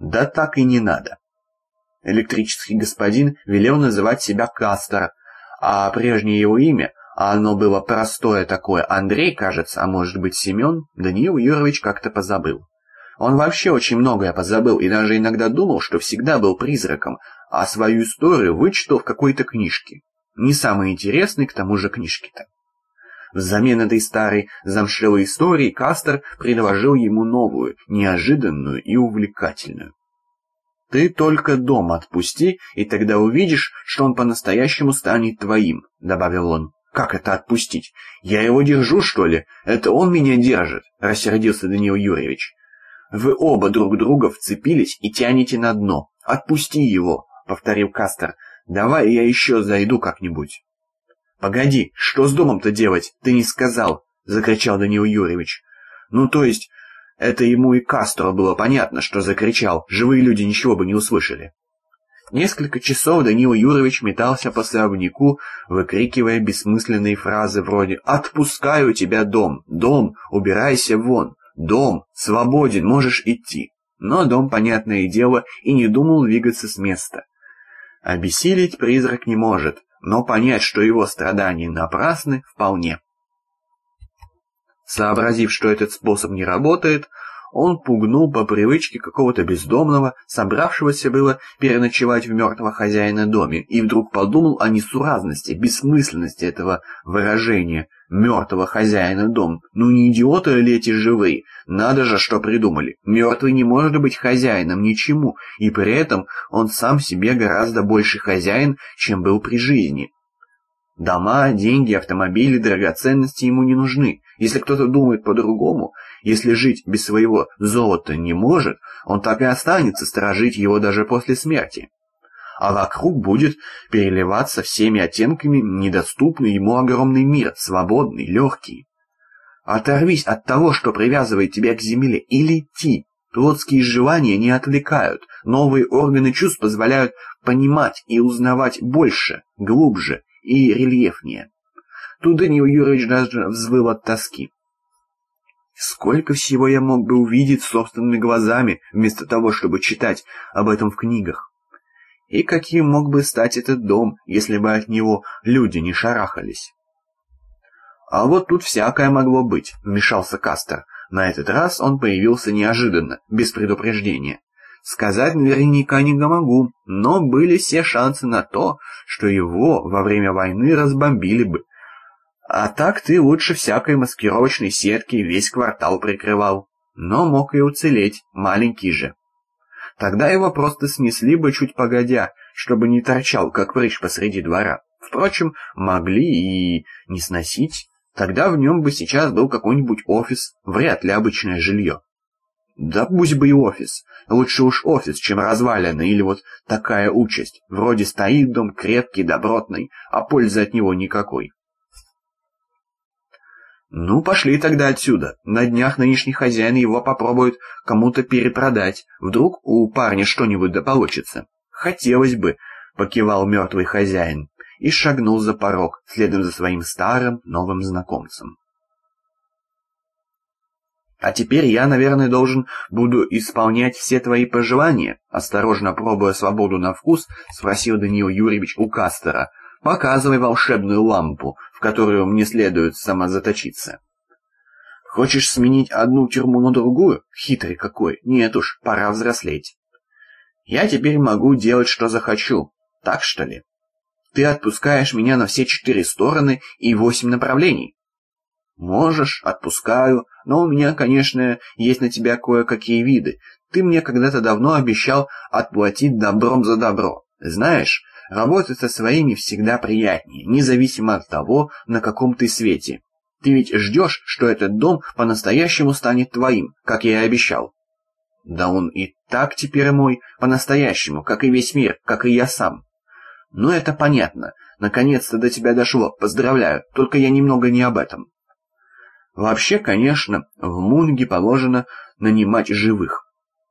Да так и не надо. Электрический господин велел называть себя Кастер, а прежнее его имя, а оно было простое такое, Андрей, кажется, а может быть Семен, Даниил Юрович как-то позабыл. Он вообще очень многое позабыл и даже иногда думал, что всегда был призраком, а свою историю вычитал в какой-то книжке. Не самой интересной, к тому же, книжке-то. Взамен этой старой замшелой истории Кастер предложил ему новую, неожиданную и увлекательную. «Ты только дом отпусти, и тогда увидишь, что он по-настоящему станет твоим», — добавил он. «Как это отпустить? Я его держу, что ли? Это он меня держит», — рассердился Даниил Юрьевич. «Вы оба друг друга вцепились и тянете на дно. Отпусти его», — повторил Кастер. «Давай я еще зайду как-нибудь». «Погоди, что с домом-то делать? Ты не сказал!» — закричал Даниил Юрьевич. «Ну, то есть, это ему и Кастро было понятно, что закричал, живые люди ничего бы не услышали». Несколько часов Даниил Юрьевич метался по особняку, выкрикивая бессмысленные фразы вроде «Отпускаю тебя, дом! Дом! Убирайся вон! Дом! Свободен! Можешь идти!» Но дом, понятное дело, и не думал двигаться с места. Обессилить призрак не может, но понять, что его страдания напрасны, вполне. Сообразив, что этот способ не работает, он пугнул по привычке какого-то бездомного, собравшегося было переночевать в мертвого хозяина доме, и вдруг подумал о несуразности, бессмысленности этого выражения «мертвого хозяина дом». Ну не идиоты ли эти живые? Надо же, что придумали. Мертвый не может быть хозяином ничему, и при этом он сам себе гораздо больше хозяин, чем был при жизни. Дома, деньги, автомобили, драгоценности ему не нужны. Если кто-то думает по-другому, если жить без своего золота не может, он так и останется сторожить его даже после смерти. А вокруг будет переливаться всеми оттенками недоступный ему огромный мир, свободный, легкий. Оторвись от того, что привязывает тебя к земле, и лети. Плотские желания не отвлекают, новые органы чувств позволяют понимать и узнавать больше, глубже и рельефнее. Тут Данил Юрьевич даже взвыл от тоски. Сколько всего я мог бы увидеть собственными глазами, вместо того, чтобы читать об этом в книгах. И каким мог бы стать этот дом, если бы от него люди не шарахались? А вот тут всякое могло быть, вмешался Кастер. На этот раз он появился неожиданно, без предупреждения. Сказать наверняка не могу, но были все шансы на то, что его во время войны разбомбили бы. А так ты лучше всякой маскировочной сетки весь квартал прикрывал. Но мог и уцелеть, маленький же. Тогда его просто снесли бы чуть погодя, чтобы не торчал, как прыщ посреди двора. Впрочем, могли и не сносить. Тогда в нем бы сейчас был какой-нибудь офис, вряд ли обычное жилье. Да пусть бы и офис. Лучше уж офис, чем развалина или вот такая участь. Вроде стоит дом крепкий, добротный, а пользы от него никакой. Ну, пошли тогда отсюда. На днях нынешний хозяин его попробует кому-то перепродать. Вдруг у парня что-нибудь да получится. Хотелось бы, покивал мертвый хозяин и шагнул за порог, следом за своим старым новым знакомцем. «А теперь я, наверное, должен буду исполнять все твои пожелания?» Осторожно пробуя свободу на вкус, спросил Даниил Юрьевич у Кастера, Показывай волшебную лампу, в которую мне следует самозаточиться. Хочешь сменить одну тюрьму на другую? Хитрый какой. Нет уж, пора взрослеть. Я теперь могу делать, что захочу. Так что ли? Ты отпускаешь меня на все четыре стороны и восемь направлений. Можешь, отпускаю, но у меня, конечно, есть на тебя кое-какие виды. Ты мне когда-то давно обещал отплатить добром за добро. Знаешь, Работать со своими всегда приятнее, независимо от того, на каком ты свете. Ты ведь ждешь, что этот дом по-настоящему станет твоим, как я и обещал. Да он и так теперь мой, по-настоящему, как и весь мир, как и я сам. Ну это понятно. Наконец-то до тебя дошло, поздравляю, только я немного не об этом. Вообще, конечно, в Мунге положено нанимать живых.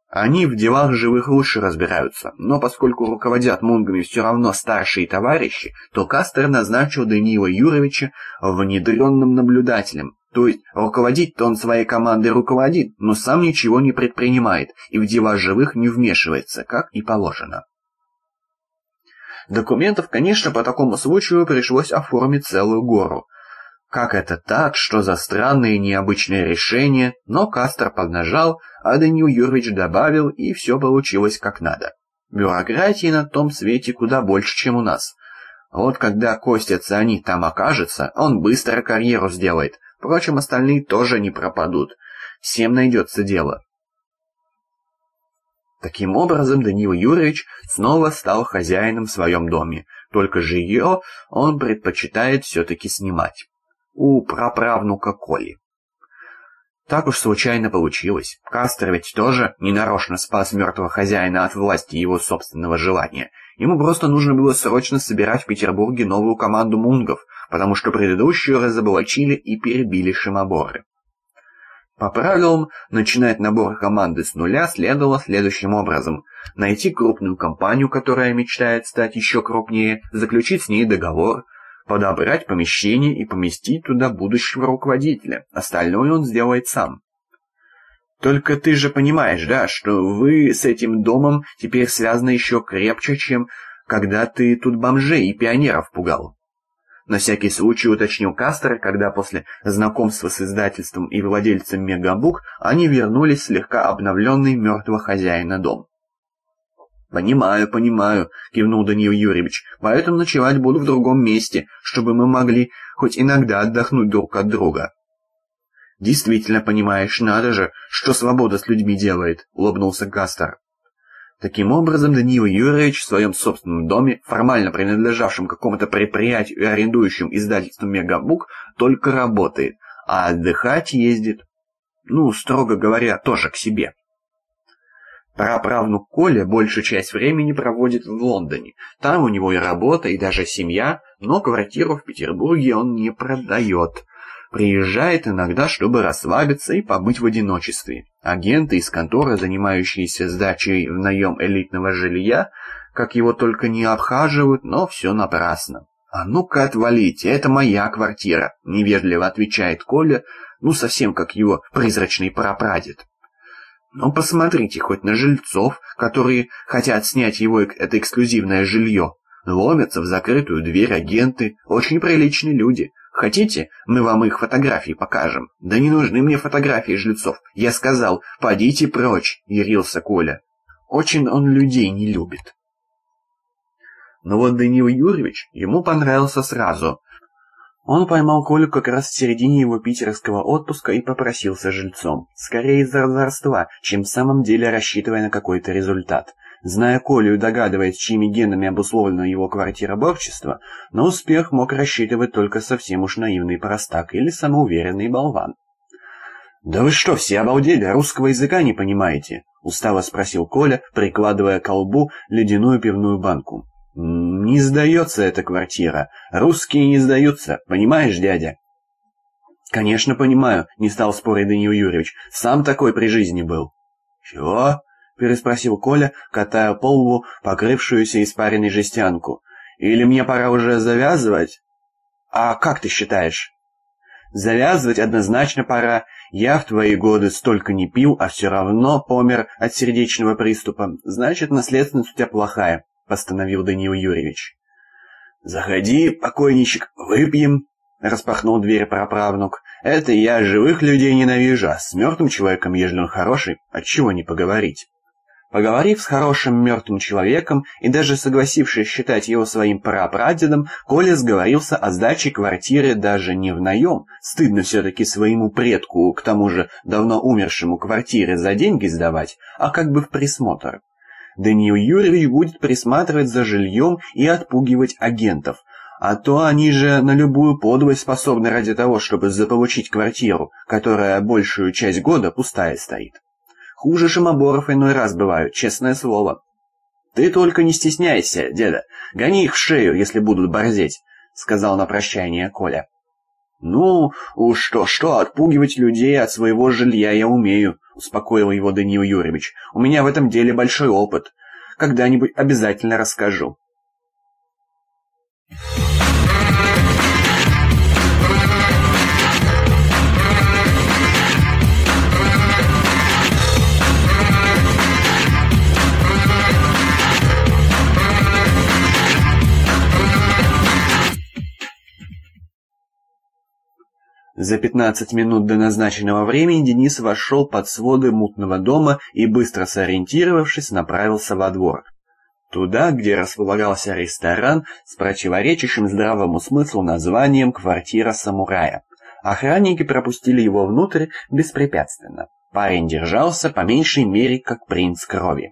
Они в делах живых лучше разбираются, но поскольку руководят мунгами все равно старшие товарищи, то Кастер назначил Даниила Юровича внедренным наблюдателем, То есть руководить-то он своей командой руководит, но сам ничего не предпринимает и в дела живых не вмешивается, как и положено. Документов, конечно, по такому случаю пришлось оформить целую гору. Как это так, что за странные необычные решения, но Кастер поднажал, а Данил Юрьевич добавил, и все получилось как надо. Бюрократии на том свете куда больше, чем у нас. Вот когда Костя Циани там окажется, он быстро карьеру сделает, впрочем, остальные тоже не пропадут. Всем найдется дело. Таким образом, Данил Юрьевич снова стал хозяином в своем доме, только жилье он предпочитает все-таки снимать. У праправнука Коли. Так уж случайно получилось. Кастер ведь тоже ненарочно спас мертвого хозяина от власти его собственного желания. Ему просто нужно было срочно собирать в Петербурге новую команду мунгов, потому что предыдущую разоблачили и перебили шимоборы. По правилам, начинать набор команды с нуля следовало следующим образом. Найти крупную компанию, которая мечтает стать еще крупнее, заключить с ней договор, подобрать помещение и поместить туда будущего руководителя. Остальное он сделает сам. Только ты же понимаешь, да, что вы с этим домом теперь связаны еще крепче, чем когда ты тут бомжей и пионеров пугал. На всякий случай уточнил Кастер, когда после знакомства с издательством и владельцем Мегабук они вернулись слегка обновленный мертвого хозяина дом. «Понимаю, понимаю», — кивнул Даниил Юрьевич, «поэтому ночевать буду в другом месте, чтобы мы могли хоть иногда отдохнуть друг от друга». «Действительно понимаешь, надо же, что свобода с людьми делает», — улыбнулся Гастер. Таким образом, Даниил Юрьевич в своем собственном доме, формально принадлежавшем какому-то предприятию и арендующим издательством «Мегабук», только работает, а отдыхать ездит, ну, строго говоря, тоже к себе. Праправнук Коля большую часть времени проводит в Лондоне. Там у него и работа, и даже семья, но квартиру в Петербурге он не продает. Приезжает иногда, чтобы расслабиться и побыть в одиночестве. Агенты из конторы, занимающиеся сдачей в наем элитного жилья, как его только не обхаживают, но все напрасно. «А ну-ка отвалите, это моя квартира», — невежливо отвечает Коля, ну совсем как его призрачный прапрадед. Но посмотрите хоть на жильцов, которые хотят снять его это эксклюзивное жилье. Ломятся в закрытую дверь агенты, очень приличные люди. Хотите, мы вам их фотографии покажем? Да не нужны мне фотографии жильцов. Я сказал, подите прочь, ярился Коля. Очень он людей не любит. Но вот Данил Юрьевич ему понравился сразу. Он поймал Колю как раз в середине его питерского отпуска и попросился жильцом. Скорее из-за разорства, чем в самом деле рассчитывая на какой-то результат. Зная Колю и догадываясь, чьими генами обусловлена его квартираборчество, на успех мог рассчитывать только совсем уж наивный простак или самоуверенный болван. «Да вы что, все обалдели, русского языка не понимаете?» — устало спросил Коля, прикладывая к колбу ледяную пивную банку. «Не сдается эта квартира. Русские не сдаются, понимаешь, дядя?» «Конечно понимаю», — не стал спорить Даниил Юрьевич. «Сам такой при жизни был». «Чего?» переспросил Коля, катая по лбу покрывшуюся испаренной жестянку. «Или мне пора уже завязывать?» «А как ты считаешь?» «Завязывать однозначно пора. Я в твои годы столько не пил, а все равно помер от сердечного приступа. Значит, наследственность у тебя плохая», — постановил Даниил Юрьевич. «Заходи, покойничек, выпьем», — распахнул дверь праправнук. «Это я живых людей ненавижу, а с мертвым человеком, ежели он хороший, отчего не поговорить?» Поговорив с хорошим мертвым человеком и даже согласившись считать его своим прапрадедом, Коля сговорился о сдаче квартиры даже не в наем. Стыдно все-таки своему предку, к тому же давно умершему квартиры за деньги сдавать, а как бы в присмотр. Даниил Юрьевич будет присматривать за жильем и отпугивать агентов. А то они же на любую подлость способны ради того, чтобы заполучить квартиру, которая большую часть года пустая стоит. Хуже шимоборов иной раз бывают, честное слово. Ты только не стесняйся, деда. Гони их в шею, если будут борзеть, сказал на прощание Коля. Ну, уж что-что, отпугивать людей от своего жилья я умею, успокоил его Даниил Юрьевич. У меня в этом деле большой опыт. Когда-нибудь обязательно расскажу. За 15 минут до назначенного времени Денис вошел под своды мутного дома и, быстро сориентировавшись, направился во двор. Туда, где располагался ресторан с противоречащим здравому смыслу названием «Квартира самурая». Охранники пропустили его внутрь беспрепятственно. Парень держался по меньшей мере как принц крови.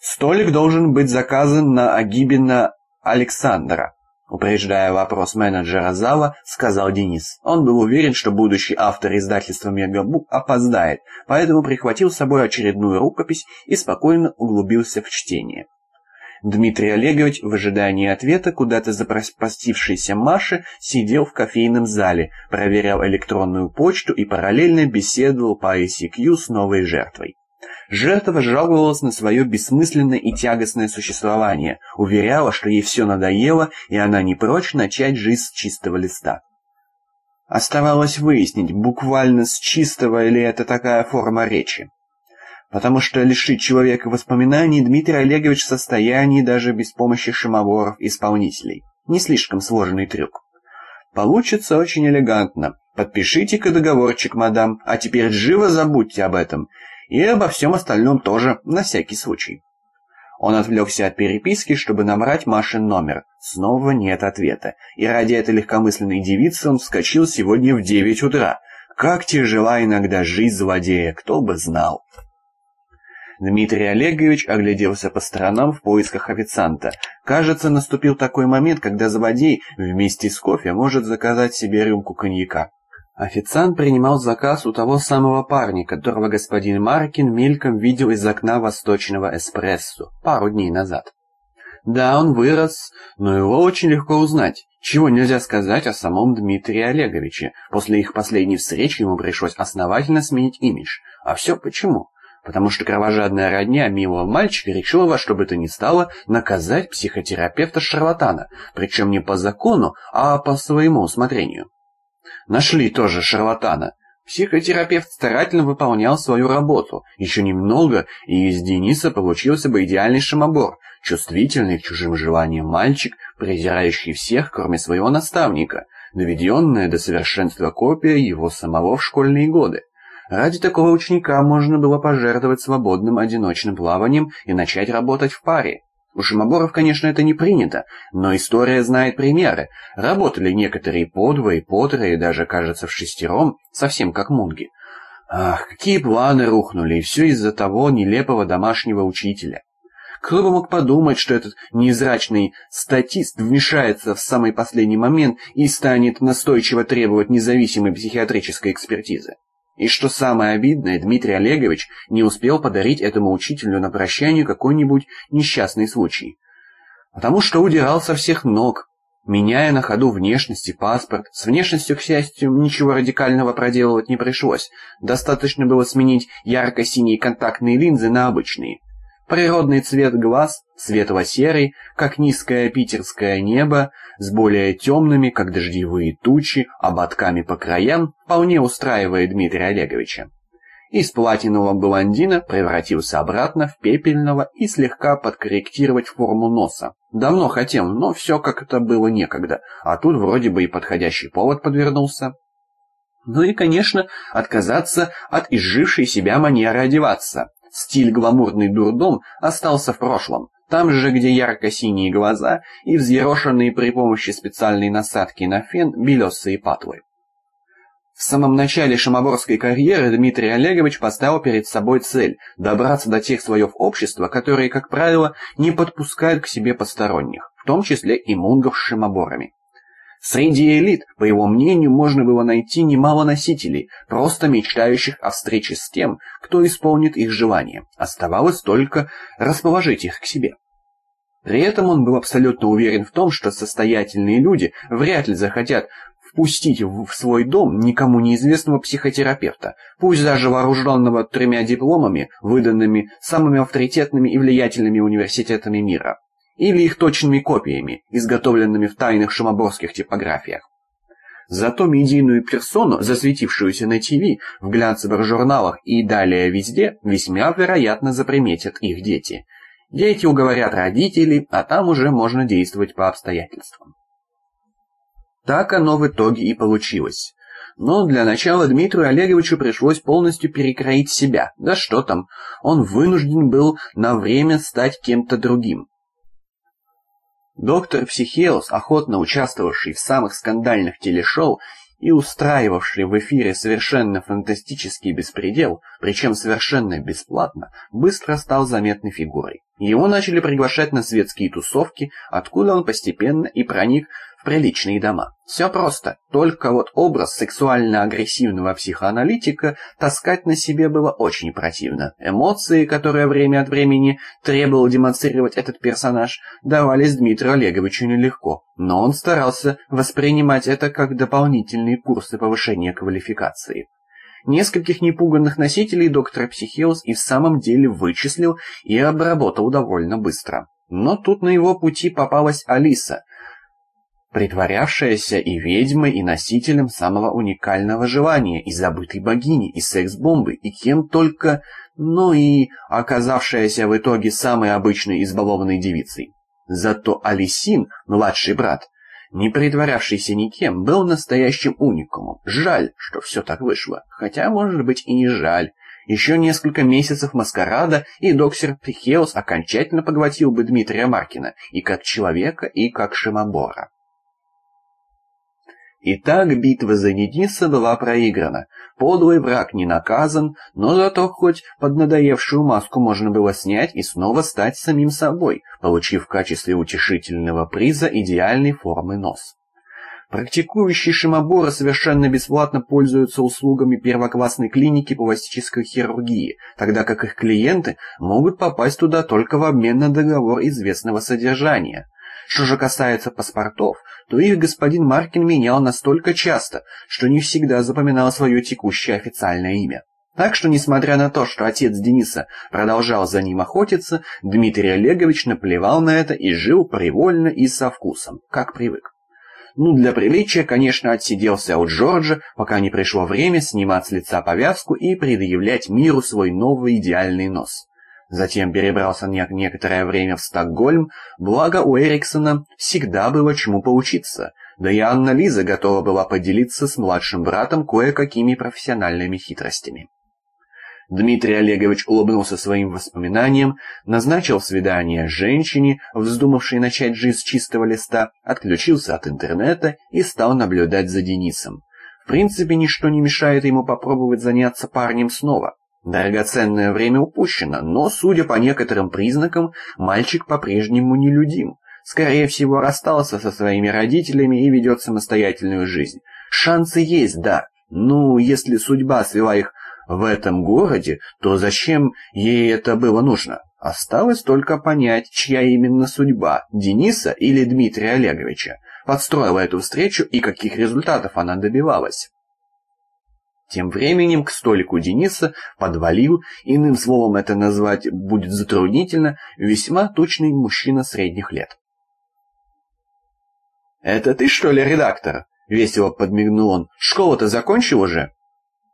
«Столик должен быть заказан на Агибина Александра», Упреждая вопрос менеджера зала, сказал Денис. Он был уверен, что будущий автор издательства «Мегабук» опоздает, поэтому прихватил с собой очередную рукопись и спокойно углубился в чтение. Дмитрий Олегович в ожидании ответа куда-то запростившейся Маши сидел в кофейном зале, проверял электронную почту и параллельно беседовал по ICQ с новой жертвой. Жертва жаловалась на свое бессмысленное и тягостное существование, уверяла, что ей все надоело, и она не прочь начать жизнь с чистого листа. Оставалось выяснить, буквально с чистого или это такая форма речи. Потому что лишить человека воспоминаний Дмитрий Олегович в состоянии даже без помощи шимоворов-исполнителей. Не слишком сложный трюк. Получится очень элегантно. Подпишите-ка договорчик, мадам, а теперь живо забудьте об этом и обо всем остальном тоже, на всякий случай. Он отвлекся от переписки, чтобы набрать Машин номер. Снова нет ответа. И ради этой легкомысленной девицы он вскочил сегодня в девять утра. Как тяжела иногда жизнь злодея, кто бы знал. Дмитрий Олегович огляделся по сторонам в поисках официанта. Кажется, наступил такой момент, когда злодей вместе с кофе может заказать себе рюмку коньяка. Официант принимал заказ у того самого парня, которого господин Маркин мельком видел из окна восточного эспрессо пару дней назад. Да, он вырос, но его очень легко узнать. Чего нельзя сказать о самом Дмитрии Олеговиче. После их последней встречи ему пришлось основательно сменить имидж. А все почему? Потому что кровожадная родня милого мальчика решила во что бы то ни стало наказать психотерапевта-шарлатана, причем не по закону, а по своему усмотрению. Нашли тоже шарлатана. Психотерапевт старательно выполнял свою работу. Еще немного, и из Дениса получился бы идеальный шимобор, чувствительный к чужим желаниям мальчик, презирающий всех, кроме своего наставника, доведенная до совершенства копия его самого в школьные годы. Ради такого ученика можно было пожертвовать свободным одиночным плаванием и начать работать в паре. У шимоборов, конечно, это не принято, но история знает примеры. Работали некоторые по двое, по трое, даже, кажется, в шестером, совсем как мунги. Ах, какие планы рухнули, и все из-за того нелепого домашнего учителя. Кто бы мог подумать, что этот незрачный статист вмешается в самый последний момент и станет настойчиво требовать независимой психиатрической экспертизы. И что самое обидное, Дмитрий Олегович не успел подарить этому учителю на прощание какой-нибудь несчастный случай. Потому что удирал со всех ног, меняя на ходу внешность и паспорт. С внешностью, к счастью, ничего радикального проделывать не пришлось. Достаточно было сменить ярко-синие контактные линзы на обычные. Природный цвет глаз, светло-серый, как низкое питерское небо, с более темными, как дождевые тучи, ободками по краям, вполне устраивает Дмитрия Олеговича. Из платинового блондина превратился обратно в пепельного и слегка подкорректировать форму носа. Давно хотел, но все как это было некогда, а тут вроде бы и подходящий повод подвернулся. Ну и, конечно, отказаться от изжившей себя манеры одеваться. Стиль гламурный дурдом остался в прошлом. Там же, где ярко-синие глаза и взъерошенные при помощи специальной насадки на фен белесые патлы. В самом начале шамоборской карьеры Дмитрий Олегович поставил перед собой цель – добраться до тех слоев общества, которые, как правило, не подпускают к себе посторонних, в том числе и мунгов с шимоборами. Среди элит, по его мнению, можно было найти немало носителей, просто мечтающих о встрече с тем, кто исполнит их желание. Оставалось только расположить их к себе. При этом он был абсолютно уверен в том, что состоятельные люди вряд ли захотят впустить в свой дом никому неизвестного психотерапевта, пусть даже вооруженного тремя дипломами, выданными самыми авторитетными и влиятельными университетами мира или их точными копиями, изготовленными в тайных шумоборских типографиях. Зато медийную персону, засветившуюся на ТВ, в глянцевых журналах и далее везде, весьма вероятно заприметят их дети. Дети уговорят родителей, а там уже можно действовать по обстоятельствам. Так оно в итоге и получилось. Но для начала Дмитрию Олеговичу пришлось полностью перекроить себя. Да что там, он вынужден был на время стать кем-то другим. Доктор Психеус, охотно участвовавший в самых скандальных телешоу и устраивавший в эфире совершенно фантастический беспредел, причем совершенно бесплатно, быстро стал заметной фигурой. Его начали приглашать на светские тусовки, откуда он постепенно и проник приличные дома. Все просто, только вот образ сексуально-агрессивного психоаналитика таскать на себе было очень противно. Эмоции, которые время от времени требовал демонстрировать этот персонаж, давались Дмитрию Олеговичу нелегко, но он старался воспринимать это как дополнительные курсы повышения квалификации. Нескольких непуганных носителей доктор Психеус и в самом деле вычислил и обработал довольно быстро. Но тут на его пути попалась Алиса, притворявшаяся и ведьмой, и носителем самого уникального желания, и забытой богини, и секс-бомбы, и кем только, ну и оказавшаяся в итоге самой обычной избалованной девицей. Зато Алисин, младший брат, не притворявшийся никем, был настоящим уникумом. Жаль, что все так вышло, хотя, может быть, и не жаль. Еще несколько месяцев маскарада, и доктор Пихеус окончательно поглотил бы Дмитрия Маркина и как человека, и как Шимобора. Итак, битва за Дениса была проиграна. Подлый враг не наказан, но зато хоть поднадоевшую маску можно было снять и снова стать самим собой, получив в качестве утешительного приза идеальной формы нос. Практикующие шимоборы совершенно бесплатно пользуются услугами первоклассной клиники пластической хирургии, тогда как их клиенты могут попасть туда только в обмен на договор известного содержания. Что же касается паспортов, то их господин Маркин менял настолько часто, что не всегда запоминал свое текущее официальное имя. Так что, несмотря на то, что отец Дениса продолжал за ним охотиться, Дмитрий Олегович наплевал на это и жил привольно и со вкусом, как привык. Ну, для приличия, конечно, отсиделся у Джорджа, пока не пришло время снимать с лица повязку и предъявлять миру свой новый идеальный нос. Затем перебрался некоторое время в Стокгольм, благо у Эриксона всегда было чему поучиться, да и Анна Лиза готова была поделиться с младшим братом кое-какими профессиональными хитростями. Дмитрий Олегович улыбнулся своим воспоминаниям, назначил свидание женщине, вздумавшей начать жизнь с чистого листа, отключился от интернета и стал наблюдать за Денисом. В принципе, ничто не мешает ему попробовать заняться парнем снова. Драгоценное время упущено, но, судя по некоторым признакам, мальчик по-прежнему нелюдим. Скорее всего, расстался со своими родителями и ведет самостоятельную жизнь. Шансы есть, да. Ну, если судьба свела их в этом городе, то зачем ей это было нужно? Осталось только понять, чья именно судьба, Дениса или Дмитрия Олеговича, подстроила эту встречу и каких результатов она добивалась. Тем временем к столику Дениса подвалил, иным словом это назвать будет затруднительно, весьма точный мужчина средних лет. «Это ты, что ли, редактор?» — весело подмигнул он. «Школу-то закончил уже?»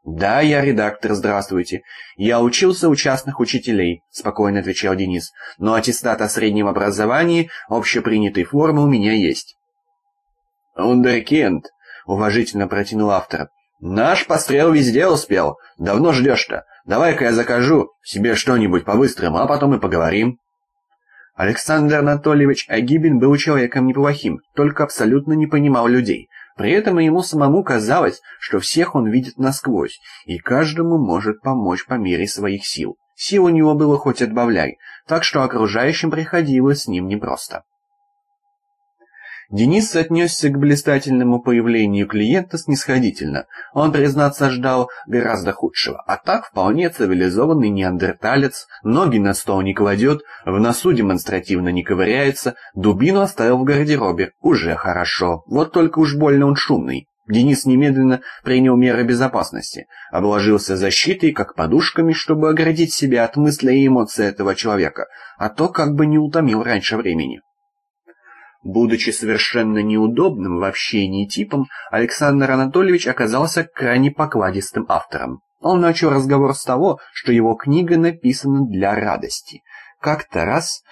«Да, я редактор, здравствуйте. Я учился у частных учителей», — спокойно отвечал Денис. «Но аттестат о среднем образовании общепринятой формы у меня есть». «Ундеркинд», — уважительно протянул автор. «Наш пострел везде успел. Давно ждешь-то. Давай-ка я закажу себе что-нибудь по-быстрому, а потом и поговорим». Александр Анатольевич Агибин был человеком неплохим, только абсолютно не понимал людей. При этом ему самому казалось, что всех он видит насквозь, и каждому может помочь по мере своих сил. Сил у него было хоть отбавляй, так что окружающим приходилось с ним непросто. Денис отнесся к блистательному появлению клиента снисходительно. Он, признаться, ждал гораздо худшего. А так вполне цивилизованный неандерталец, ноги на стол не кладет, в носу демонстративно не ковыряется, дубину оставил в гардеробе. Уже хорошо. Вот только уж больно он шумный. Денис немедленно принял меры безопасности, обложился защитой, как подушками, чтобы оградить себя от мыслей и эмоций этого человека, а то как бы не утомил раньше времени. Будучи совершенно неудобным в общении типом, Александр Анатольевич оказался крайне покладистым автором. Он начал разговор с того, что его книга написана для радости. Как-то раз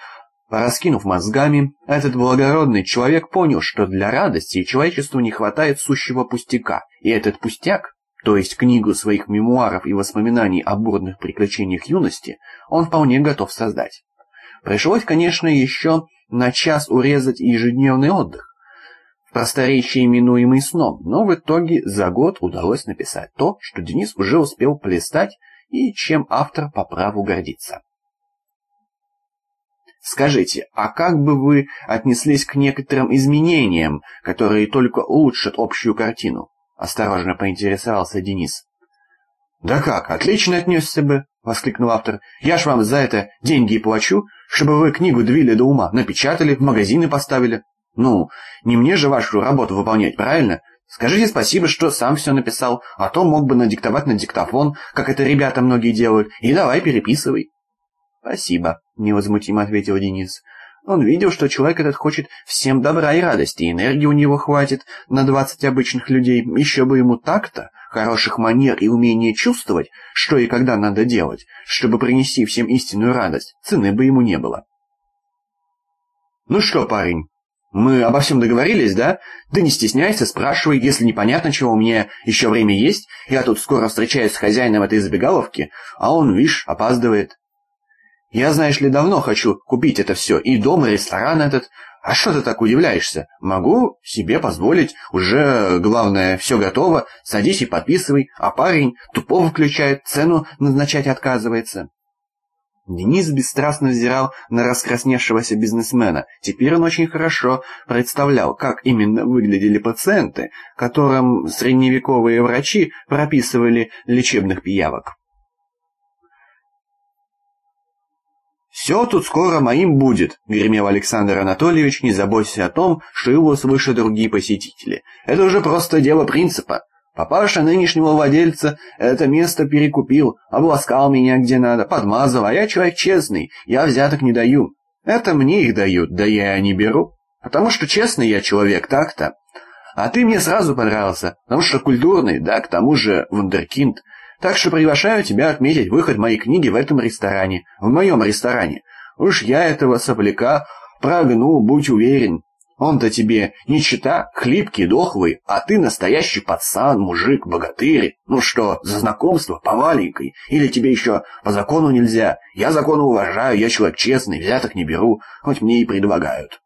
Пораскинув мозгами, этот благородный человек понял, что для радости человечеству не хватает сущего пустяка, и этот пустяк, то есть книгу своих мемуаров и воспоминаний о бурных приключениях юности, он вполне готов создать. Пришлось, конечно, еще на час урезать ежедневный отдых, в просторечии именуемый сном, но в итоге за год удалось написать то, что Денис уже успел полистать и чем автор по праву гордится. Скажите, а как бы вы отнеслись к некоторым изменениям, которые только улучшат общую картину? Осторожно поинтересовался Денис. Да как, отлично отнесся бы, воскликнул автор. Я ж вам за это деньги плачу, чтобы вы книгу двили до ума, напечатали, в магазины поставили. Ну, не мне же вашу работу выполнять, правильно? Скажите спасибо, что сам все написал, а то мог бы надиктовать на диктофон, как это ребята многие делают, и давай переписывай. «Спасибо», — невозмутимо ответил Денис. Он видел, что человек этот хочет всем добра и радости, и энергии у него хватит на двадцать обычных людей. Еще бы ему так-то, хороших манер и умения чувствовать, что и когда надо делать, чтобы принести всем истинную радость, цены бы ему не было. «Ну что, парень, мы обо всем договорились, да? Да не стесняйся, спрашивай, если непонятно чего, у меня еще время есть, я тут скоро встречаюсь с хозяином этой забегаловки, а он, видишь, опаздывает». Я, знаешь ли, давно хочу купить это все, и дом, и ресторан этот. А что ты так удивляешься? Могу себе позволить, уже, главное, все готово, садись и подписывай, а парень тупого включает, цену назначать отказывается. Денис бесстрастно взирал на раскрасневшегося бизнесмена. Теперь он очень хорошо представлял, как именно выглядели пациенты, которым средневековые врачи прописывали лечебных пиявок. «Все тут скоро моим будет», — гремел Александр Анатольевич, не заботясь о том, что его свыше другие посетители. «Это уже просто дело принципа. Папаша нынешнего владельца это место перекупил, обласкал меня где надо, подмазал, а я человек честный, я взяток не даю. Это мне их дают, да я и не беру. Потому что честный я человек, так-то. А ты мне сразу понравился, потому что культурный, да, к тому же вундеркинд. Так что приглашаю тебя отметить выход моей книги в этом ресторане, в моем ресторане. Уж я этого сопляка прогну, будь уверен. Он-то тебе не чита, хлипкий, дохлый, а ты настоящий пацан, мужик, богатырь. Ну что, за знакомство по маленькой? Или тебе еще по закону нельзя? Я закону уважаю, я человек честный, взяток не беру, хоть мне и предлагают.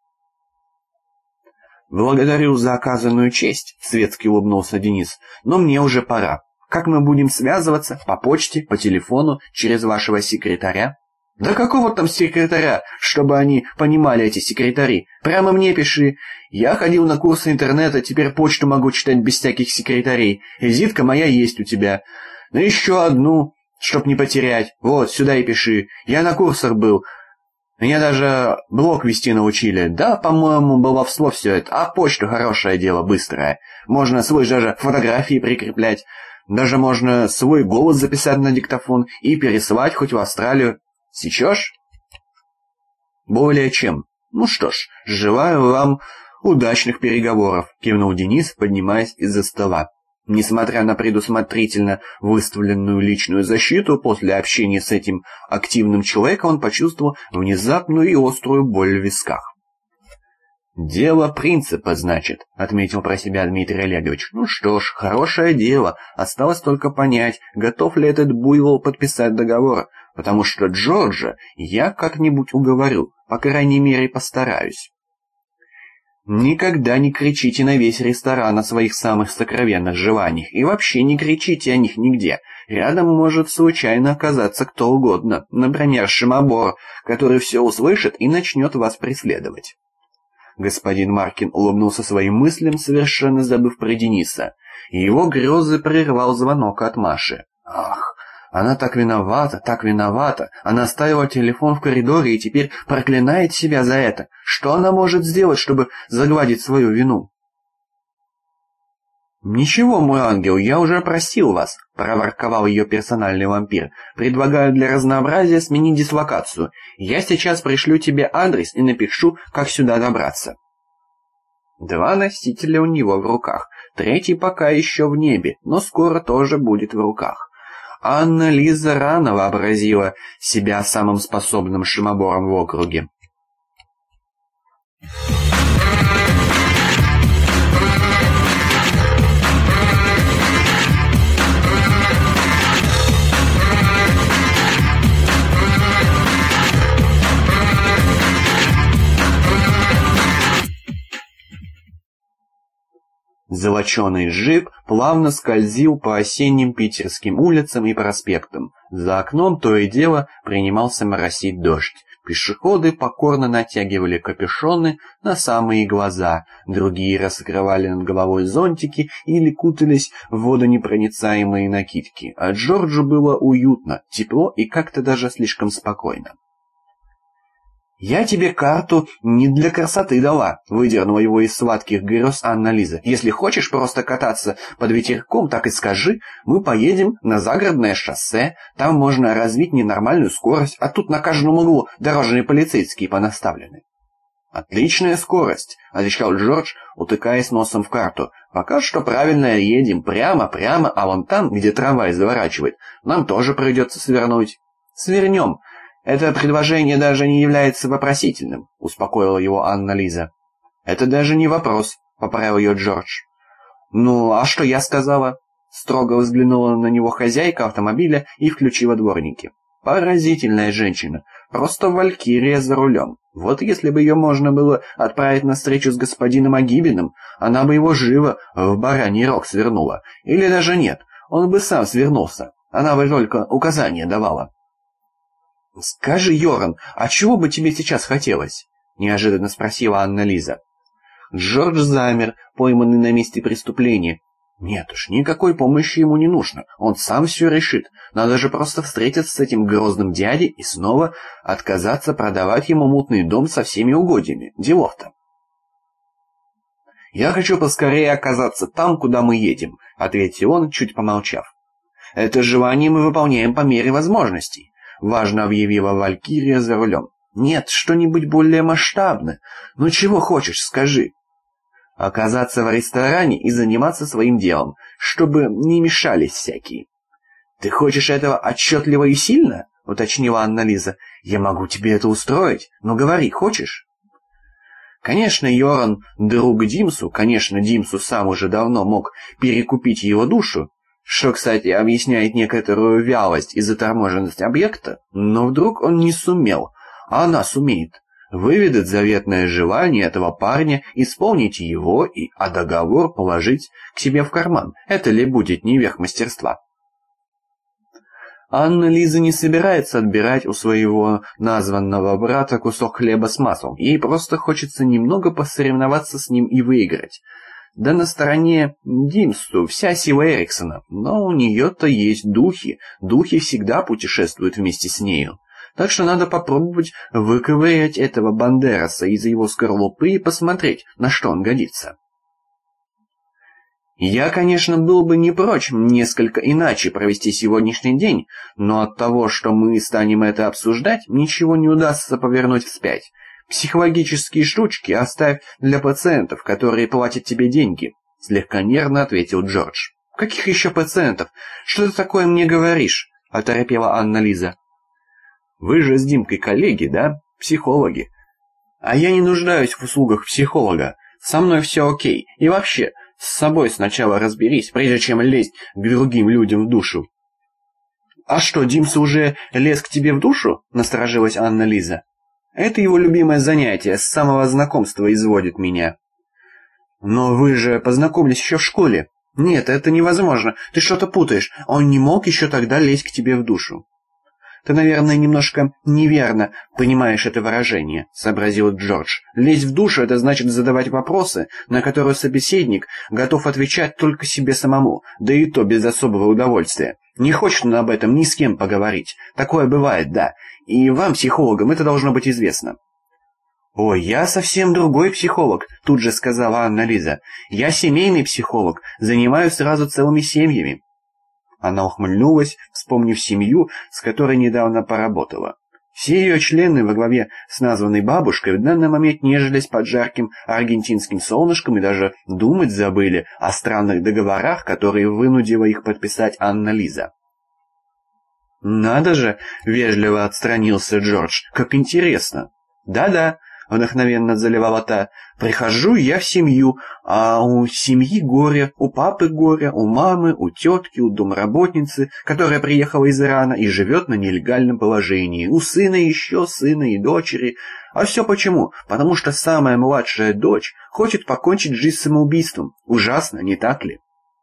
«Благодарю за оказанную честь», — светски улыбнулся Денис, — «но мне уже пора. Как мы будем связываться? По почте, по телефону, через вашего секретаря? Да какого там секретаря, чтобы они понимали эти секретари? Прямо мне пиши. Я ходил на курсы интернета, теперь почту могу читать без всяких секретарей. Визитка моя есть у тебя. Ну еще одну, чтоб не потерять. Вот, сюда и пиши. Я на курсах был. Меня даже блог вести научили. Да, по-моему, баловство все это. А почта хорошее дело, быстрое. Можно свой даже фотографии прикреплять. Даже можно свой голос записать на диктофон и пересылать хоть в Австралию. Сечешь? Более чем. Ну что ж, желаю вам удачных переговоров, кивнул Денис, поднимаясь из-за стола. Несмотря на предусмотрительно выставленную личную защиту, после общения с этим активным человеком он почувствовал внезапную и острую боль в висках. «Дело принципа, значит», — отметил про себя Дмитрий Олегович. «Ну что ж, хорошее дело. Осталось только понять, готов ли этот буйвол подписать договор, потому что Джорджа я как-нибудь уговорю, по крайней мере постараюсь». Никогда не кричите на весь ресторан о своих самых сокровенных желаниях, и вообще не кричите о них нигде. Рядом может случайно оказаться кто угодно, например, Шимобор, который все услышит и начнет вас преследовать. Господин Маркин улыбнулся своим мыслям, совершенно забыв про Дениса. И его грезы прервал звонок от Маши. «Ах, она так виновата, так виновата. Она оставила телефон в коридоре и теперь проклинает себя за это. Что она может сделать, чтобы загладить свою вину?» «Ничего, мой ангел, я уже просил вас», — проворковал ее персональный вампир. «Предлагаю для разнообразия сменить дислокацию. Я сейчас пришлю тебе адрес и напишу, как сюда добраться». Два носителя у него в руках, третий пока еще в небе, но скоро тоже будет в руках. Анна Лиза рано вообразила себя самым способным шимобором в округе. Золоченый джип плавно скользил по осенним питерским улицам и проспектам. За окном то и дело принимался моросить дождь. Пешеходы покорно натягивали капюшоны на самые глаза, другие раскрывали над головой зонтики или кутались в водонепроницаемые накидки, а Джорджу было уютно, тепло и как-то даже слишком спокойно. «Я тебе карту не для красоты дала», — выдернула его из сладких грез Анна Лиза. «Если хочешь просто кататься под ветерком, так и скажи. Мы поедем на загородное шоссе, там можно развить ненормальную скорость, а тут на каждом углу дорожные полицейские понаставлены». «Отличная скорость», — отвечал Джордж, утыкаясь носом в карту. «Пока что правильно едем, прямо, прямо, а вон там, где трамвай заворачивает, нам тоже придется свернуть». «Свернем», «Это предложение даже не является вопросительным», — успокоила его Анна-Лиза. «Это даже не вопрос», — поправил ее Джордж. «Ну, а что я сказала?» Строго взглянула на него хозяйка автомобиля и включила дворники. «Поразительная женщина. Просто валькирия за рулем. Вот если бы ее можно было отправить на встречу с господином Агибиным, она бы его живо в бараний рог свернула. Или даже нет, он бы сам свернулся. Она бы только указания давала». «Скажи, Йоран, а чего бы тебе сейчас хотелось?» — неожиданно спросила Анна-Лиза. Джордж замер, пойманный на месте преступления. Нет уж, никакой помощи ему не нужно, он сам все решит. Надо же просто встретиться с этим грозным дядей и снова отказаться продавать ему мутный дом со всеми угодьями. Делов-то. «Я хочу поскорее оказаться там, куда мы едем», — ответил он, чуть помолчав. «Это желание мы выполняем по мере возможностей. Важно объявила Валькирия за рулем. «Нет, что-нибудь более масштабное. Ну чего хочешь, скажи». «Оказаться в ресторане и заниматься своим делом, чтобы не мешались всякие». «Ты хочешь этого отчетливо и сильно?» — уточнила Анна-Лиза. «Я могу тебе это устроить, но говори, хочешь?» Конечно, Йоран — друг Димсу, конечно, Димсу сам уже давно мог перекупить его душу, что, кстати, объясняет некоторую вялость и заторможенность объекта, но вдруг он не сумел, а она сумеет. Выведет заветное желание этого парня, исполнить его и, а договор положить к себе в карман. Это ли будет не верх мастерства? Анна Лиза не собирается отбирать у своего названного брата кусок хлеба с маслом. Ей просто хочется немного посоревноваться с ним и выиграть. Да на стороне Димсту вся сила Эриксона, но у нее-то есть духи, духи всегда путешествуют вместе с нею. Так что надо попробовать выковырять этого Бандераса из его скорлупы и посмотреть, на что он годится. Я, конечно, был бы не прочь несколько иначе провести сегодняшний день, но от того, что мы станем это обсуждать, ничего не удастся повернуть вспять. «Психологические штучки оставь для пациентов, которые платят тебе деньги», — слегка нервно ответил Джордж. «Каких еще пациентов? Что ты такое мне говоришь?» — оторопела Анна-Лиза. «Вы же с Димкой коллеги, да? Психологи. А я не нуждаюсь в услугах психолога. Со мной все окей. И вообще, с собой сначала разберись, прежде чем лезть к другим людям в душу». «А что, Димса уже лез к тебе в душу?» — насторожилась Анна-Лиза. Это его любимое занятие, с самого знакомства изводит меня. Но вы же познакомились еще в школе. Нет, это невозможно. Ты что-то путаешь. Он не мог еще тогда лезть к тебе в душу. Ты, наверное, немножко неверно понимаешь это выражение, сообразил Джордж. Лезть в душу — это значит задавать вопросы, на которые собеседник готов отвечать только себе самому, да и то без особого удовольствия. Не хочет он об этом ни с кем поговорить. Такое бывает, да. И вам, психологам, это должно быть известно. «Ой, я совсем другой психолог», — тут же сказала Анна-Лиза. «Я семейный психолог, занимаюсь сразу целыми семьями». Она ухмыльнулась, вспомнив семью, с которой недавно поработала. Все ее члены во главе с названной бабушкой в данный момент нежились под жарким аргентинским солнышком и даже думать забыли о странных договорах, которые вынудила их подписать Анна-Лиза. «Надо же!» — вежливо отстранился Джордж. «Как интересно!» «Да-да, вдохновенно заливала та. «Прихожу я в семью, а у семьи горе, у папы горе, у мамы, у тетки, у домработницы, которая приехала из Ирана и живет на нелегальном положении, у сына еще, сына и дочери. А все почему? Потому что самая младшая дочь хочет покончить жизнь самоубийством. Ужасно, не так ли?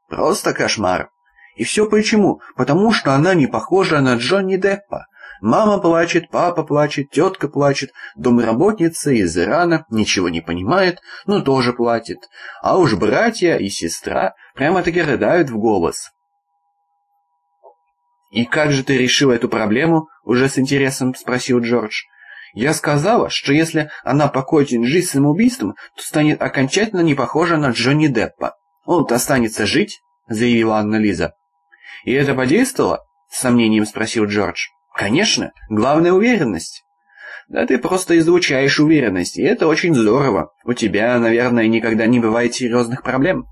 Просто кошмар. И все почему? Потому что она не похожа на Джонни Деппа. Мама плачет, папа плачет, тетка плачет, домработница из Ирана ничего не понимает, но тоже платит. А уж братья и сестра прямо-таки рыдают в голос. «И как же ты решил эту проблему?» — уже с интересом спросил Джордж. «Я сказала, что если она покончит жизнь самоубийством, то станет окончательно не похожа на Джонни Деппа. Он-то останется жить», — заявила Анна Лиза. «И это подействовало?» — с сомнением спросил Джордж. Конечно, главная уверенность. Да ты просто излучаешь уверенность, и это очень здорово. У тебя, наверное, никогда не бывает серьезных проблем.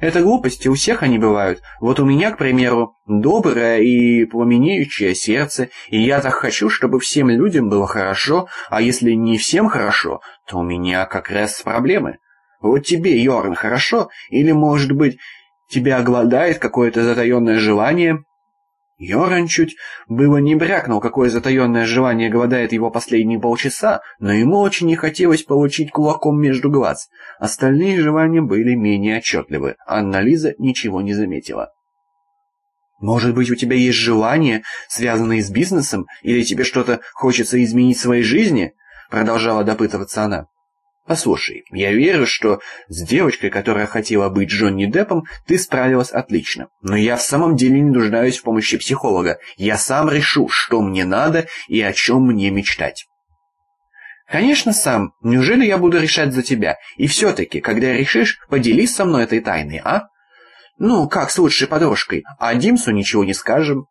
Это глупости, у всех они бывают. Вот у меня, к примеру, доброе и пламенеющее сердце, и я так хочу, чтобы всем людям было хорошо, а если не всем хорошо, то у меня как раз проблемы. Вот тебе, Йорн, хорошо? Или, может быть, тебя огладает какое-то затаенное желание, Йоран чуть было не брякнул, какое затаенное желание голодает его последние полчаса, но ему очень не хотелось получить кулаком между глаз. Остальные желания были менее отчетливы. Анна Лиза ничего не заметила. «Может быть, у тебя есть желания, связанные с бизнесом, или тебе что-то хочется изменить в своей жизни?» Продолжала допытываться она. Послушай, я верю, что с девочкой, которая хотела быть Джонни Деппом, ты справилась отлично. Но я в самом деле не нуждаюсь в помощи психолога. Я сам решу, что мне надо и о чем мне мечтать. Конечно, сам. Неужели я буду решать за тебя? И все-таки, когда решишь, поделись со мной этой тайной, а? Ну, как с лучшей подружкой. А Димсу ничего не скажем.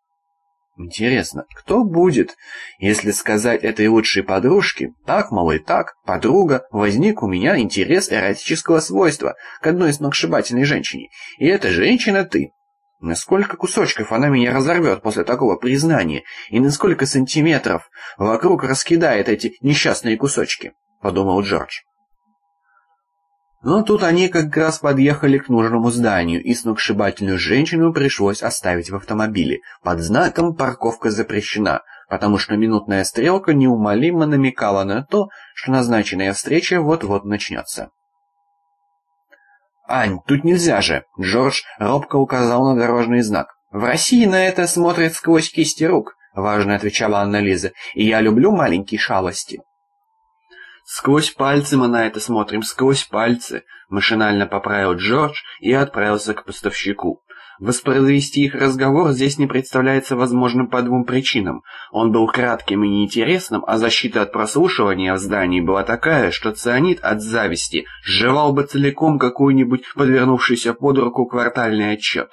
Интересно, кто будет, если сказать этой лучшей подружке, так, малой, так, подруга, возник у меня интерес эротического свойства к одной сногсшибательной женщине, и эта женщина ты. Насколько кусочков она меня разорвет после такого признания, и на сколько сантиметров вокруг раскидает эти несчастные кусочки, подумал Джордж. Но тут они как раз подъехали к нужному зданию, и сногсшибательную женщину пришлось оставить в автомобиле под знаком «Парковка запрещена», потому что минутная стрелка неумолимо намекала на то, что назначенная встреча вот-вот начнется. «Ань, тут нельзя же!» — Джордж робко указал на дорожный знак. «В России на это смотрят сквозь кисти рук», — важно отвечала Анна-Лиза, «и я люблю маленькие шалости». «Сквозь пальцы мы на это смотрим, сквозь пальцы», — машинально поправил Джордж и отправился к поставщику. Воспроизвести их разговор здесь не представляется возможным по двум причинам. Он был кратким и неинтересным, а защита от прослушивания в здании была такая, что цианид от зависти сживал бы целиком какой-нибудь подвернувшийся под руку квартальный отчет.